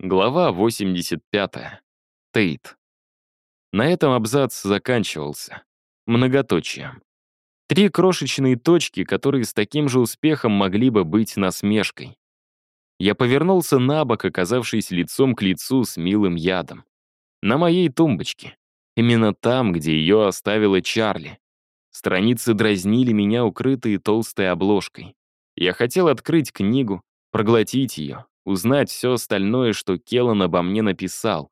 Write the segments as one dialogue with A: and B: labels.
A: Глава 85. Тейт. На этом абзац заканчивался. Многоточием. Три крошечные точки, которые с таким же успехом могли бы быть насмешкой. Я повернулся на бок, оказавшись лицом к лицу с милым ядом. На моей тумбочке. Именно там, где ее оставила Чарли. Страницы дразнили меня, укрытые толстой обложкой. Я хотел открыть книгу, проглотить ее, узнать все остальное, что Келлан обо мне написал.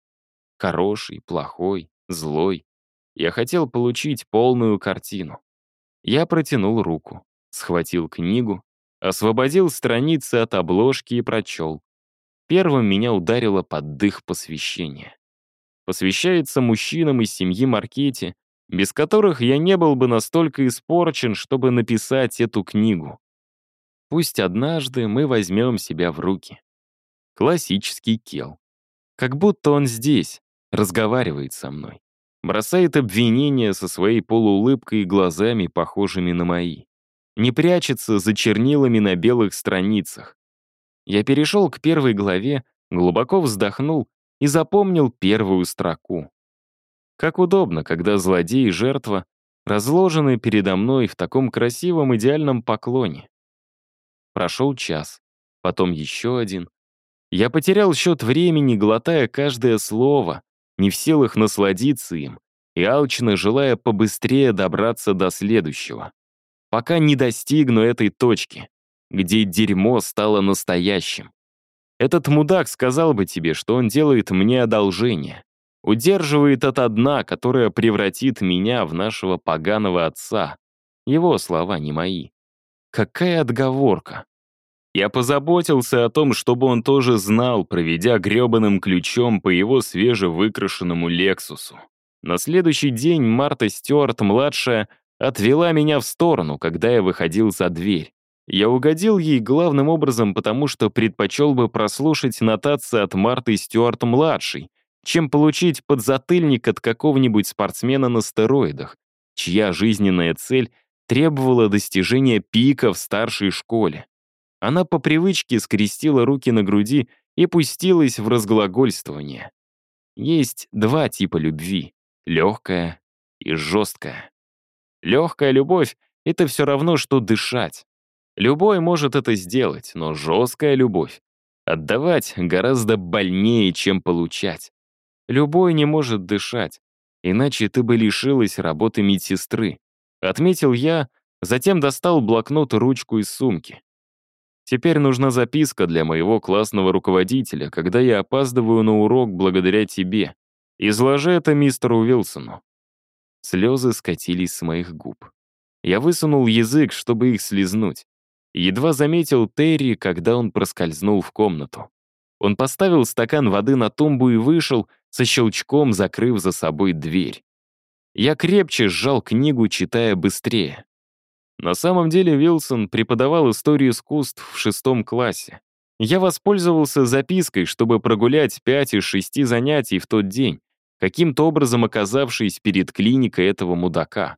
A: Хороший, плохой, злой. Я хотел получить полную картину. Я протянул руку, схватил книгу, освободил страницы от обложки и прочел. Первым меня ударило под дых посвящения. Посвящается мужчинам из семьи Маркети, без которых я не был бы настолько испорчен, чтобы написать эту книгу. Пусть однажды мы возьмем себя в руки. Классический Кел. Как будто он здесь, разговаривает со мной. Бросает обвинения со своей полуулыбкой и глазами, похожими на мои. Не прячется за чернилами на белых страницах. Я перешел к первой главе, глубоко вздохнул и запомнил первую строку. Как удобно, когда злодей и жертва разложены передо мной в таком красивом идеальном поклоне. Прошел час, потом еще один, я потерял счет времени, глотая каждое слово, не в силах насладиться им и алчно желая побыстрее добраться до следующего. Пока не достигну этой точки, где дерьмо стало настоящим. Этот мудак сказал бы тебе, что он делает мне одолжение, удерживает от дна, которое превратит меня в нашего поганого отца. Его слова не мои. Какая отговорка? Я позаботился о том, чтобы он тоже знал, проведя гребаным ключом по его свежевыкрашенному «Лексусу». На следующий день Марта Стюарт-младшая отвела меня в сторону, когда я выходил за дверь. Я угодил ей главным образом, потому что предпочел бы прослушать нотации от Марты Стюарт-младшей, чем получить подзатыльник от какого-нибудь спортсмена на стероидах, чья жизненная цель требовала достижения пика в старшей школе. Она по привычке скрестила руки на груди и пустилась в разглагольствование. Есть два типа любви — легкая и жесткая. Легкая любовь — это все равно, что дышать. Любой может это сделать, но жесткая любовь — отдавать гораздо больнее, чем получать. Любой не может дышать, иначе ты бы лишилась работы медсестры. Отметил я, затем достал блокнот и ручку из сумки. Теперь нужна записка для моего классного руководителя, когда я опаздываю на урок благодаря тебе. Изложи это мистеру Уилсону». Слезы скатились с моих губ. Я высунул язык, чтобы их слезнуть. Едва заметил Терри, когда он проскользнул в комнату. Он поставил стакан воды на тумбу и вышел, со щелчком закрыв за собой дверь. Я крепче сжал книгу, читая быстрее. На самом деле Вилсон преподавал историю искусств в шестом классе. Я воспользовался запиской, чтобы прогулять пять из шести занятий в тот день, каким-то образом оказавшись перед клиникой этого мудака.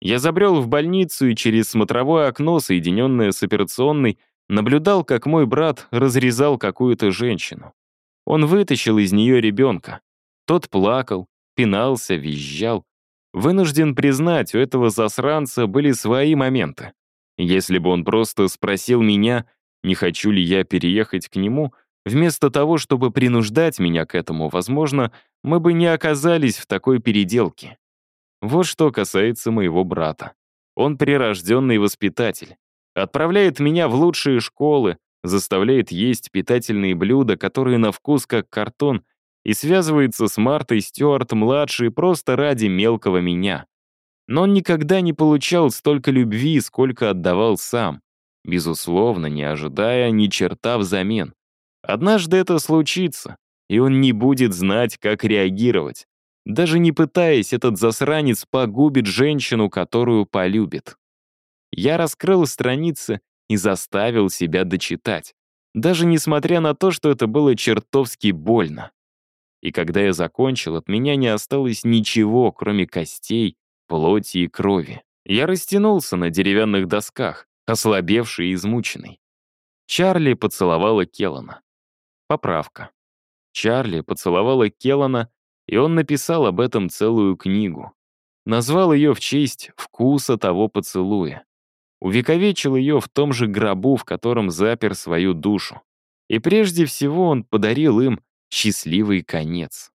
A: Я забрел в больницу и через смотровое окно, соединенное с операционной, наблюдал, как мой брат разрезал какую-то женщину. Он вытащил из нее ребенка. Тот плакал, пинался, визжал, Вынужден признать, у этого засранца были свои моменты. Если бы он просто спросил меня, не хочу ли я переехать к нему, вместо того, чтобы принуждать меня к этому, возможно, мы бы не оказались в такой переделке. Вот что касается моего брата. Он прирожденный воспитатель. Отправляет меня в лучшие школы, заставляет есть питательные блюда, которые на вкус как картон — и связывается с Мартой Стюарт-младшей просто ради мелкого меня. Но он никогда не получал столько любви, сколько отдавал сам, безусловно, не ожидая ни черта взамен. Однажды это случится, и он не будет знать, как реагировать. Даже не пытаясь, этот засранец погубит женщину, которую полюбит. Я раскрыл страницы и заставил себя дочитать, даже несмотря на то, что это было чертовски больно. И когда я закончил, от меня не осталось ничего, кроме костей, плоти и крови. Я растянулся на деревянных досках, ослабевший и измученный. Чарли поцеловала Келлана. Поправка. Чарли поцеловала Келлана, и он написал об этом целую книгу. Назвал ее в честь вкуса того поцелуя. Увековечил ее в том же гробу, в котором запер свою душу. И прежде всего он подарил им счастливый конец.